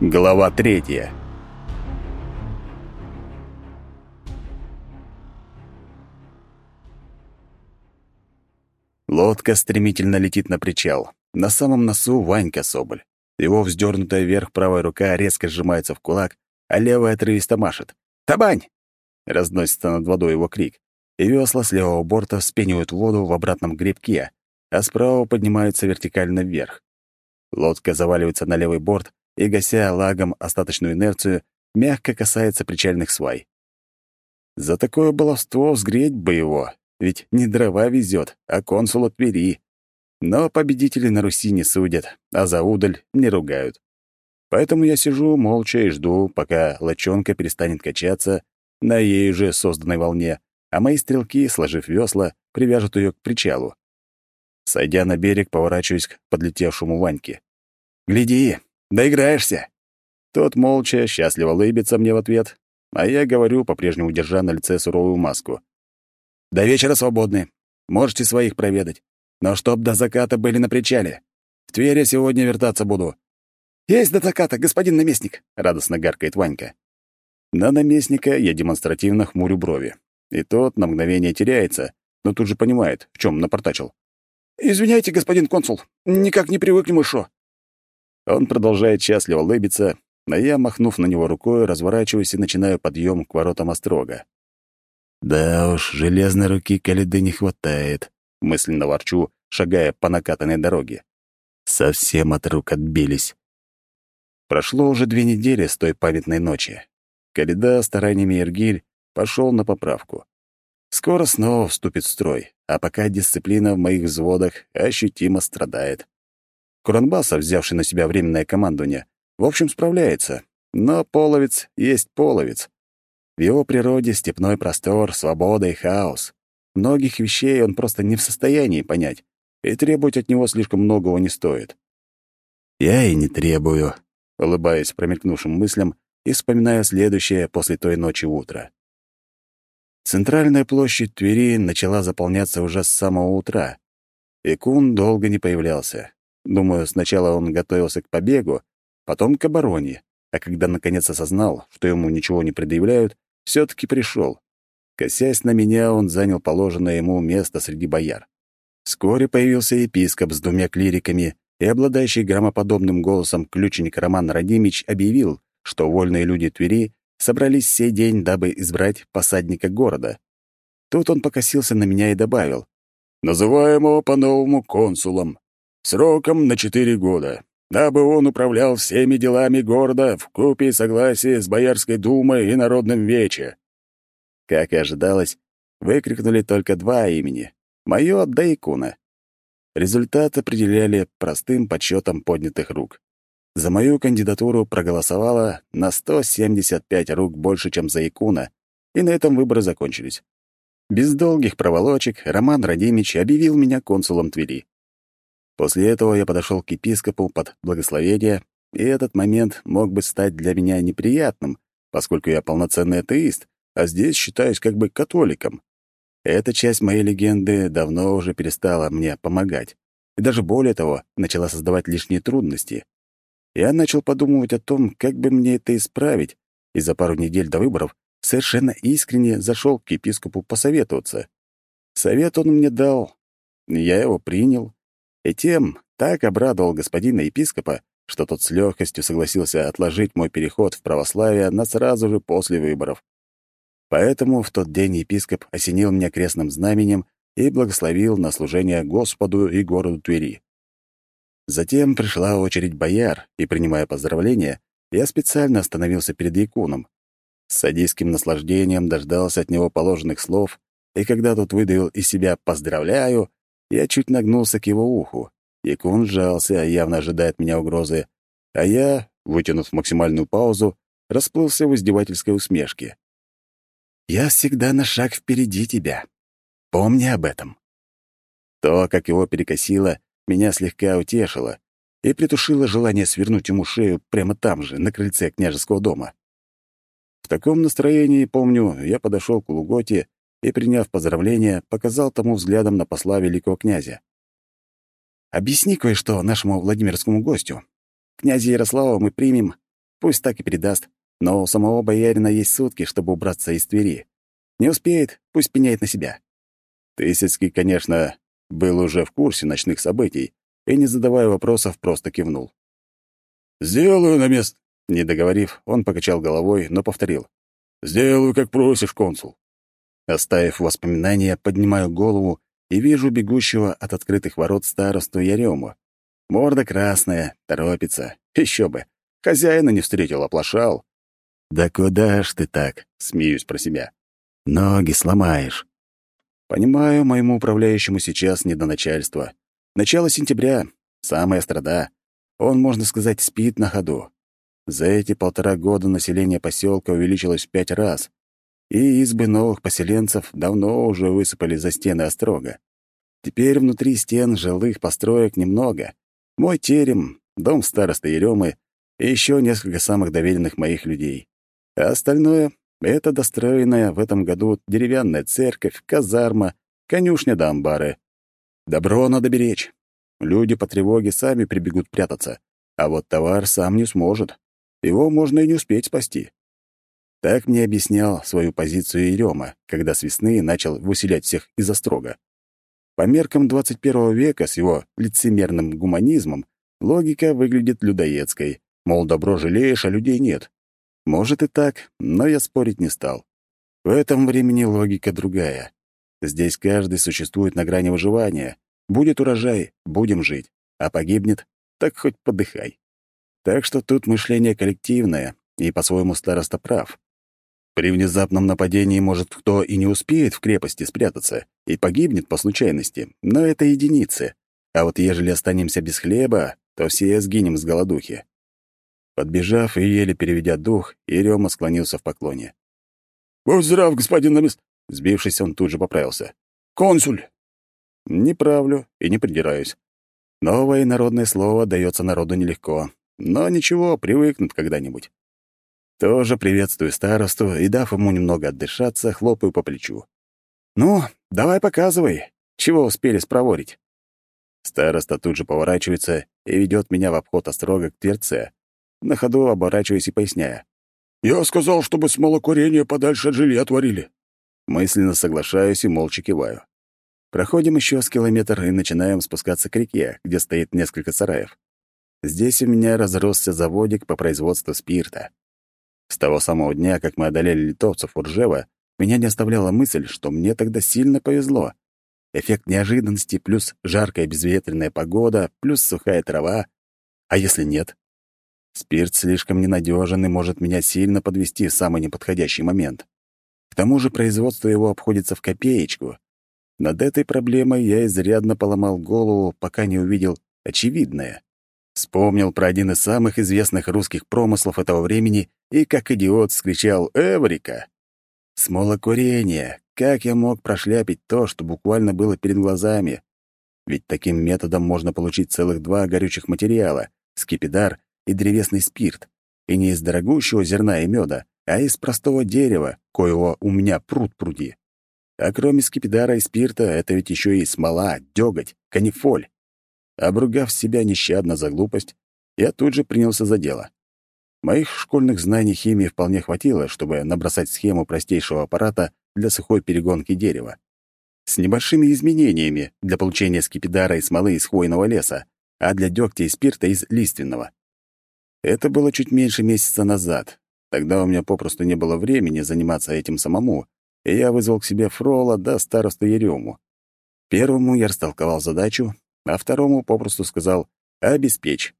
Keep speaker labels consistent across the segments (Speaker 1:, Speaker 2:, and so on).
Speaker 1: Глава третья. Лодка стремительно летит на причал. На самом носу Ванька Соболь. Его вздернутая вверх правая рука резко сжимается в кулак, а левая отрывисто машет. «Табань!» — разносится над водой его крик. И весла с левого борта вспенивают воду в обратном гребке, а справа поднимаются вертикально вверх. Лодка заваливается на левый борт и, гася лагом остаточную инерцию, мягко касается причальных свай. За такое баловство взгреть бы его, ведь не дрова везет, а консул от Твери. Но победители на Руси не судят, а за удаль не ругают. Поэтому я сижу молча и жду, пока лочонка перестанет качаться на ей же созданной волне, а мои стрелки, сложив весла, привяжут ее к причалу. Сойдя на берег, поворачиваюсь к подлетевшему Ваньке. «Гляди, доиграешься!» Тот молча, счастливо лыбится мне в ответ, а я говорю, по-прежнему держа на лице суровую маску. «До вечера свободны. Можете своих проведать. Но чтоб до заката были на причале. В Твери сегодня вертаться буду». «Есть до заката, господин наместник!» — радостно гаркает Ванька. На наместника я демонстративно хмурю брови. И тот на мгновение теряется, но тут же понимает, в чем напортачил. «Извиняйте, господин консул, никак не привыкли мы шо». Он продолжает счастливо лыбиться, а я, махнув на него рукой, разворачиваюсь и начинаю подъем к воротам острога. «Да уж, железной руки Калиды не хватает», — мысленно ворчу, шагая по накатанной дороге. Совсем от рук отбились. Прошло уже две недели с той памятной ночи. Калида стараниями Иргиль пошел на поправку. Скоро снова вступит в строй, а пока дисциплина в моих взводах ощутимо страдает. Куранбасов, взявший на себя временное командование, в общем, справляется, но половец есть половец. В его природе степной простор, свобода и хаос. Многих вещей он просто не в состоянии понять, и требовать от него слишком многого не стоит. «Я и не требую», — улыбаясь промелькнувшим мыслям и вспоминая следующее после той ночи утра. Центральная площадь Твери начала заполняться уже с самого утра. И Кун долго не появлялся. Думаю, сначала он готовился к побегу, потом к обороне, а когда наконец осознал, что ему ничего не предъявляют, все таки пришел. Косясь на меня, он занял положенное ему место среди бояр. Вскоре появился епископ с двумя клириками, и обладающий громоподобным голосом ключник Роман Радимич объявил, что вольные люди Твери собрались сей день, дабы избрать посадника города. Тут он покосился на меня и добавил. «Называемого по-новому консулом. Сроком на четыре года, дабы он управлял всеми делами города в купе и согласии с Боярской думой и Народным Вече». Как и ожидалось, выкрикнули только два имени — моё да Икуна. Результат определяли простым подсчетом поднятых рук. За мою кандидатуру проголосовало на 175 рук больше, чем за Икуна, и на этом выборы закончились. Без долгих проволочек Роман Радимич объявил меня консулом Твери. После этого я подошел к епископу под благословение, и этот момент мог бы стать для меня неприятным, поскольку я полноценный атеист, а здесь считаюсь как бы католиком. Эта часть моей легенды давно уже перестала мне помогать, и даже более того, начала создавать лишние трудности. Я начал подумывать о том, как бы мне это исправить, и за пару недель до выборов совершенно искренне зашел к епископу посоветоваться. Совет он мне дал, я его принял, и тем так обрадовал господина епископа, что тот с легкостью согласился отложить мой переход в православие на сразу же после выборов. Поэтому в тот день епископ осенил меня крестным знаменем и благословил на служение Господу и городу Твери. Затем пришла очередь бояр, и, принимая поздравления, я специально остановился перед Якуном. С садистским наслаждением дождался от него положенных слов, и когда тот выдавил из себя «поздравляю», я чуть нагнулся к его уху. Якун сжался, явно ожидая от меня угрозы, а я, вытянув максимальную паузу, расплылся в издевательской усмешке. «Я всегда на шаг впереди тебя. Помни об этом». То, как его перекосило, меня слегка утешило и притушило желание свернуть ему шею прямо там же, на крыльце княжеского дома. В таком настроении, помню, я подошел к Луготе и, приняв поздравления, показал тому взглядом на посла великого князя. «Объясни кое-что нашему Владимирскому гостю. Князя Ярослава мы примем, пусть так и передаст, но у самого боярина есть сутки, чтобы убраться из Твери. Не успеет, пусть пеняет на себя. Тысяцкий, конечно, был уже в курсе ночных событий и, не задавая вопросов, просто кивнул. «Сделаю на место!» Не договорив, он покачал головой, но повторил. «Сделаю, как просишь, консул». Оставив воспоминания, поднимаю голову и вижу бегущего от открытых ворот старосту Ярему. Морда красная, торопится. Еще бы. Хозяина не встретил, оплошал. «Да куда ж ты так?» — смеюсь про себя. «Ноги сломаешь». Понимаю, моему управляющему сейчас не до начальства. Начало сентября, самая страда. Он, можно сказать, спит на ходу. За эти полтора года население поселка увеличилось в пять раз, и избы новых поселенцев давно уже высыпали за стены острога. Теперь внутри стен жилых построек немного. Мой терем, дом старосты Еремы и еще несколько самых доверенных моих людей. А остальное — это достроенная в этом году деревянная церковь, казарма, конюшня да амбары. Добро надо беречь. Люди по тревоге сами прибегут прятаться, а вот товар сам не сможет. Его можно и не успеть спасти. Так мне объяснял свою позицию Ерема, когда с весны начал выселять всех из Острога. По меркам 21 века с его лицемерным гуманизмом логика выглядит людоедской, мол, добро жалеешь, а людей нет. Может и так, но я спорить не стал. В этом времени логика другая. Здесь каждый существует на грани выживания. Будет урожай — будем жить, а погибнет — так хоть подыхай. Так что тут мышление коллективное, и по-своему староста прав. При внезапном нападении, может, кто и не успеет в крепости спрятаться и погибнет по случайности, но это единицы. А вот ежели останемся без хлеба, то все сгинем с голодухи. Подбежав и еле переведя дух, Ерема склонился в поклоне. «Будь здрав, господин намест...» Сбившись, он тут же поправился. «Консуль!» Не правлю и не придираюсь. Новое народное слово дается народу нелегко. Но ничего, привыкнут когда-нибудь. Тоже приветствую старосту и, дав ему немного отдышаться, хлопаю по плечу. «Ну, давай показывай, чего успели спроворить». Староста тут же поворачивается и ведет меня в обход острога к дверце, на ходу оборачиваясь и поясняя. «Я сказал, чтобы смолокурение подальше от жилья творили». Мысленно соглашаюсь и молча киваю. Проходим еще с километр и начинаем спускаться к реке, где стоит несколько сараев. Здесь у меня разросся заводик по производству спирта. С того самого дня, как мы одолели литовцев у Ржева, меня не оставляла мысль, что мне тогда сильно повезло. Эффект неожиданности плюс жаркая безветренная погода плюс сухая трава. А если нет? Спирт слишком ненадежен и может меня сильно подвести в самый неподходящий момент. К тому же производство его обходится в копеечку. Над этой проблемой я изрядно поломал голову, пока не увидел очевидное. Вспомнил про один из самых известных русских промыслов этого времени и, как идиот, скричал «Эврика!». Смолокурение! Как я мог прошляпить то, что буквально было перед глазами? Ведь таким методом можно получить целых два горючих материала — скипидар и древесный спирт. И не из дорогущего зерна и меда, а из простого дерева, коего у меня пруд пруди. А кроме скипидара и спирта, это ведь еще и смола, дёготь, канифоль. Обругав себя нещадно за глупость, я тут же принялся за дело. Моих школьных знаний химии вполне хватило, чтобы набросать схему простейшего аппарата для сухой перегонки дерева. С небольшими изменениями для получения скипидара и смолы из хвойного леса, а для дегтя и спирта из лиственного. Это было чуть меньше месяца назад. Тогда у меня попросту не было времени заниматься этим самому, и я вызвал к себе Фрола да старосту Ерему. Первому я растолковал задачу, а второму попросту сказал «обеспечь».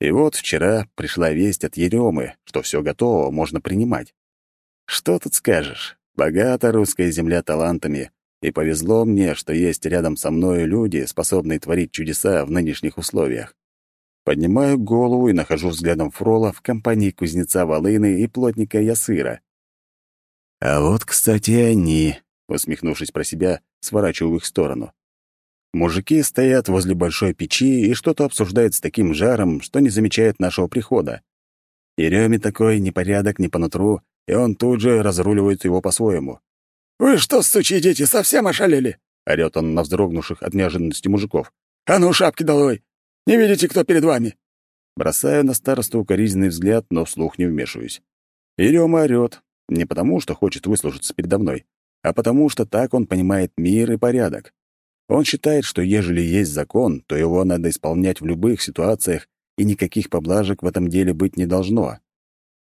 Speaker 1: И вот вчера пришла весть от Еремы, что все готово, можно принимать. Что тут скажешь? Богата русская земля талантами, и повезло мне, что есть рядом со мной люди, способные творить чудеса в нынешних условиях. Поднимаю голову и нахожу взглядом Фрола в компании кузнеца Волыны и плотника Ясыра. А вот, кстати, они, усмехнувшись про себя, сворачиваю в их сторону. Мужики стоят возле большой печи и что-то обсуждают с таким жаром, что не замечают нашего прихода. Ереме такой непорядок не по нутру, и он тут же разруливает его по-своему. «Вы что, сучьи дети, совсем ошалели?» — орёт он на вздрогнувших от неожиданности мужиков. «А ну, шапки долой! Не видите, кто перед вами?» Бросаю на старосту укоризненный взгляд, но вслух не вмешиваюсь. И Рёма орёт. Не потому, что хочет выслужиться передо мной, а потому, что так он понимает мир и порядок. Он считает, что ежели есть закон, то его надо исполнять в любых ситуациях, и никаких поблажек в этом деле быть не должно.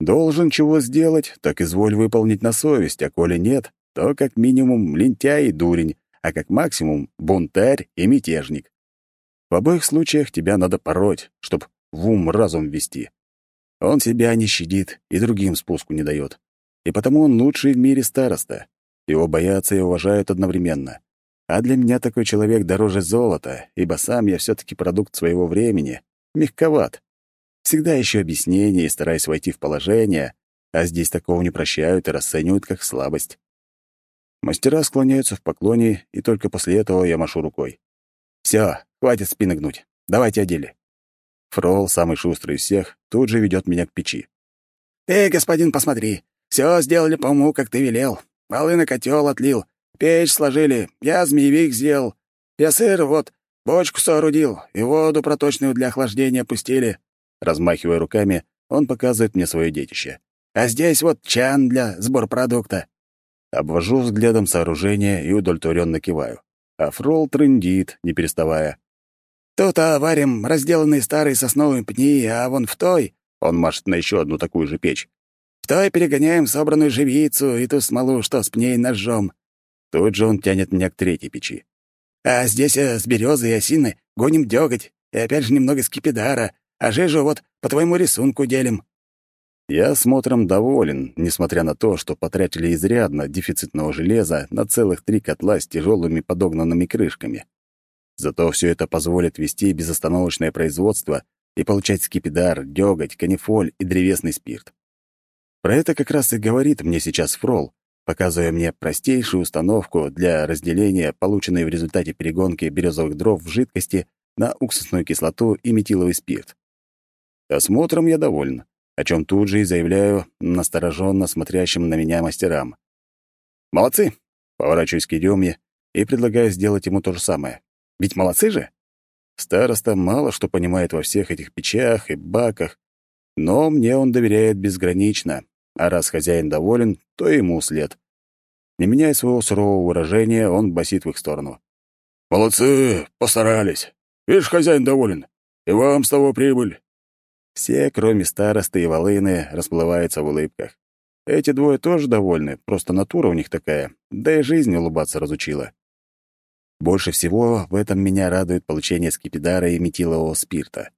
Speaker 1: Должен чего сделать, так изволь выполнить на совесть, а коли нет, то как минимум лентяй и дурень, а как максимум бунтарь и мятежник. В обоих случаях тебя надо пороть, чтоб в ум разум ввести. Он себя не щадит и другим спуску не дает. И потому он лучший в мире староста. Его боятся и уважают одновременно. А для меня такой человек дороже золота, ибо сам я все таки продукт своего времени, мягковат. Всегда ищу объяснения и стараюсь войти в положение, а здесь такого не прощают и расценивают как слабость. Мастера склоняются в поклоне, и только после этого я машу рукой. Все, хватит спины гнуть. Давайте одели. Фрол, самый шустрый из всех, тут же ведет меня к печи. «Ты, господин, посмотри. Все сделали по уму, как ты велел. Полы на котел отлил, печь сложили, я змеевик сделал. Я сыр, вот, бочку соорудил и воду проточную для охлаждения пустили». Размахивая руками, он показывает мне свое детище. «А здесь вот чан для сбор продукта». Обвожу взглядом сооружение и удовлетворенно киваю. А Фрол трындит, не переставая. «Тут варим разделанные старые сосновые пни, а вон в той...» Он машет на еще одну такую же печь. «В той перегоняем собранную живицу и ту смолу, что с пней ножом». Тут же он тянет меня к третьей печи. «А здесь а, с березы и осины гоним дёготь, и опять же немного скипидара, а жижу вот по твоему рисунку делим». Я смотром доволен, несмотря на то, что потратили изрядно дефицитного железа на целых три котла с тяжелыми подогнанными крышками. Зато все это позволит вести безостановочное производство и получать скипидар, дёготь, канифоль и древесный спирт. Про это как раз и говорит мне сейчас Фрол, показывая мне простейшую установку для разделения, полученной в результате перегонки березовых дров в жидкости на уксусную кислоту и метиловый спирт. Осмотром я доволен о чем тут же и заявляю настороженно смотрящим на меня мастерам. «Молодцы!» — поворачиваюсь к Идёме и предлагаю сделать ему то же самое. Ведь молодцы же! Староста мало что понимает во всех этих печах и баках, но мне он доверяет безгранично, а раз хозяин доволен, то ему след. Не меняя своего сурового выражения, он басит в их сторону. «Молодцы! Постарались! Видишь, хозяин доволен. И вам с того прибыль. Все, кроме старосты и волыны, расплываются в улыбках. Эти двое тоже довольны, просто натура у них такая, да и жизнь улыбаться разучила. Больше всего в этом меня радует получение скипидара и метилового спирта.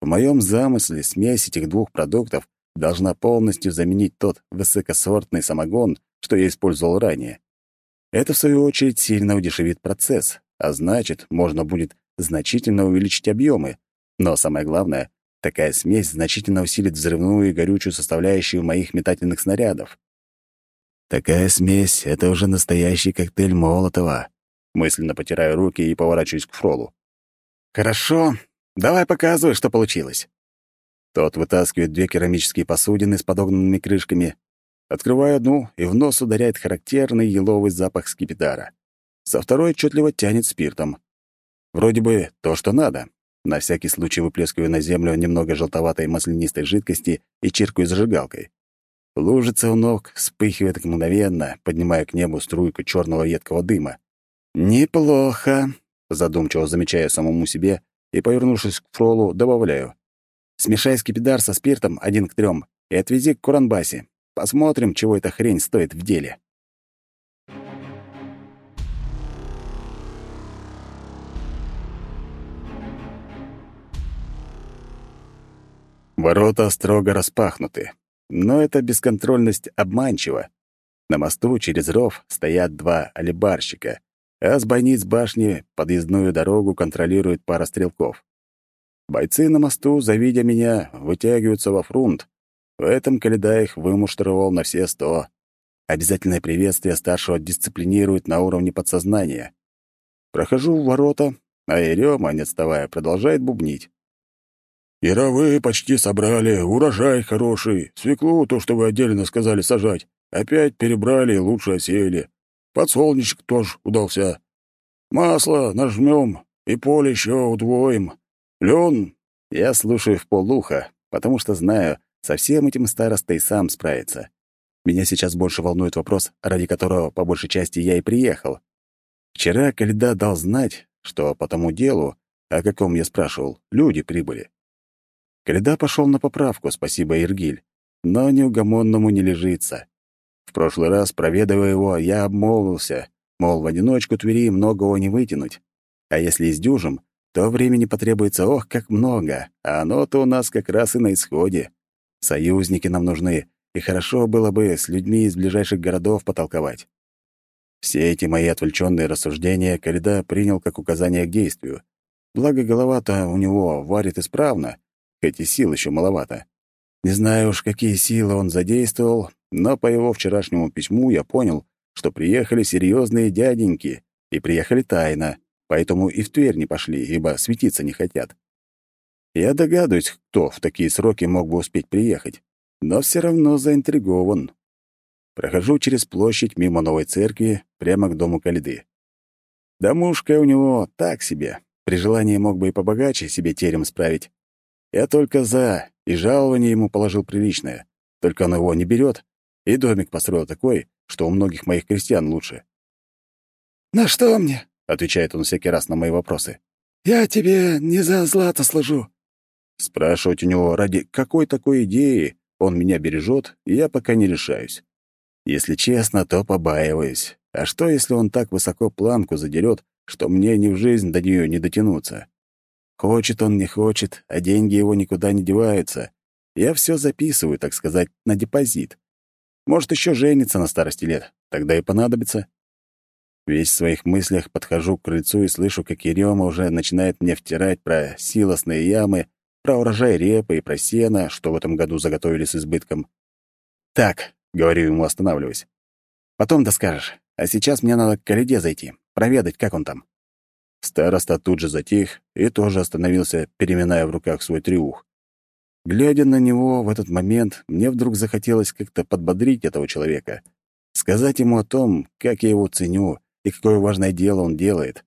Speaker 1: В моем замысле смесь этих двух продуктов должна полностью заменить тот высокосортный самогон, что я использовал ранее. Это, в свою очередь, сильно удешевит процесс, а значит, можно будет значительно увеличить объемы. Но самое главное, Такая смесь значительно усилит взрывную и горючую составляющую моих метательных снарядов. Такая смесь — это уже настоящий коктейль Молотова. Мысленно потираю руки и поворачиваюсь к Фролу. «Хорошо, давай показывай, что получилось». Тот вытаскивает две керамические посудины с подогнанными крышками. Открываю одну, и в нос ударяет характерный еловый запах скипидара. Со второй отчетливо тянет спиртом. Вроде бы то, что надо. На всякий случай выплескиваю на землю немного желтоватой маслянистой жидкости и чиркаю зажигалкой. Лужица у ног вспыхивает мгновенно, поднимая к небу струйку черного едкого дыма. «Неплохо», — задумчиво замечаю самому себе и, повернувшись к Фролу, добавляю. «Смешай скипидар со спиртом один к трем и отвези к Куранбасе. Посмотрим, чего эта хрень стоит в деле». Ворота строго распахнуты, но эта бесконтрольность обманчива. На мосту через ров стоят два алибарщика, а с бойниц башни подъездную дорогу контролирует пара стрелков. Бойцы на мосту, завидя меня, вытягиваются во фрунт. В этом Каледа их вымуштровал на все сто. Обязательное приветствие старшего дисциплинирует на уровне подсознания. Прохожу в ворота, а Ерема, не отставая, продолжает бубнить. Яровые почти собрали, урожай хороший, свеклу, то, что вы отдельно сказали сажать, опять перебрали и лучше осеяли. Подсолнечник тоже удался. Масло нажмем и поле еще удвоим. Лен Я слушаю в полуха, потому что знаю, со всем этим староста и сам справится. Меня сейчас больше волнует вопрос, ради которого, по большей части, я и приехал. Вчера Кальда дал знать, что по тому делу, о каком я спрашивал, люди прибыли. Кальда пошел на поправку, спасибо, Иргиль, но неугомонному не лежится. В прошлый раз, проведывая его, я обмолвился, мол, в одиночку Твери многого не вытянуть. А если издюжим, то времени потребуется ох, как много, а оно-то у нас как раз и на исходе. Союзники нам нужны, и хорошо было бы с людьми из ближайших городов потолковать. Все эти мои отвлеченные рассуждения Каледа принял как указание к действию. Благо, голова-то у него варит исправно, хоть и сил еще маловато. Не знаю уж, какие силы он задействовал, но по его вчерашнему письму я понял, что приехали серьезные дяденьки, и приехали тайно, поэтому и в Тверь не пошли, ибо светиться не хотят. Я догадываюсь, кто в такие сроки мог бы успеть приехать, но все равно заинтригован. Прохожу через площадь мимо новой церкви прямо к дому Калиды. Домушка у него так себе. При желании мог бы и побогаче себе терем справить. Я только за, и жалование ему положил приличное. Только он его не берет, и домик построил такой, что у многих моих крестьян лучше.
Speaker 2: «На что мне?»
Speaker 1: — отвечает он всякий раз на мои вопросы.
Speaker 2: «Я тебе не за злато служу».
Speaker 1: Спрашивать у него, ради какой такой идеи он меня бережет, я пока не решаюсь. Если честно, то побаиваюсь. А что, если он так высоко планку задерет, что мне ни в жизнь до нее не дотянуться? Хочет он, не хочет, а деньги его никуда не деваются. Я все записываю, так сказать, на депозит. Может, еще женится на старости лет, тогда и понадобится. Весь в своих мыслях подхожу к крыльцу и слышу, как Ерема уже начинает мне втирать про силосные ямы, про урожай репы и про сено, что в этом году заготовили с избытком. «Так, — говорю ему, останавливаясь. «Потом доскажешь. А сейчас мне надо к Каледе зайти, проведать, как он там». Староста тут же затих и тоже остановился, переминая в руках свой триух. Глядя на него в этот момент, мне вдруг захотелось как-то подбодрить этого человека, сказать ему о том, как я его ценю и какое важное дело он делает.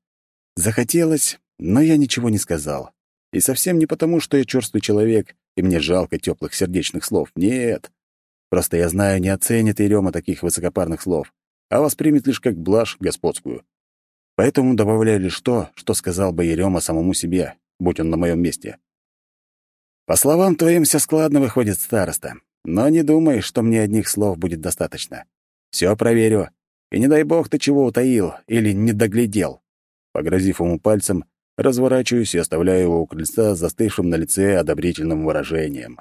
Speaker 1: Захотелось, но я ничего не сказал. И совсем не потому, что я черствый человек, и мне жалко теплых сердечных слов. Нет. Просто я знаю, не оценит Ерема таких высокопарных слов, а воспримет лишь как блажь господскую. Поэтому добавляю лишь то, что сказал бы Ерема самому себе, будь он на моем месте. По словам твоим, все складно выходит староста, но не думай, что мне одних слов будет достаточно. Все проверю, и не дай бог ты чего утаил или не доглядел. Погрозив ему пальцем, разворачиваюсь и оставляю его у крыльца застывшим на лице одобрительным выражением.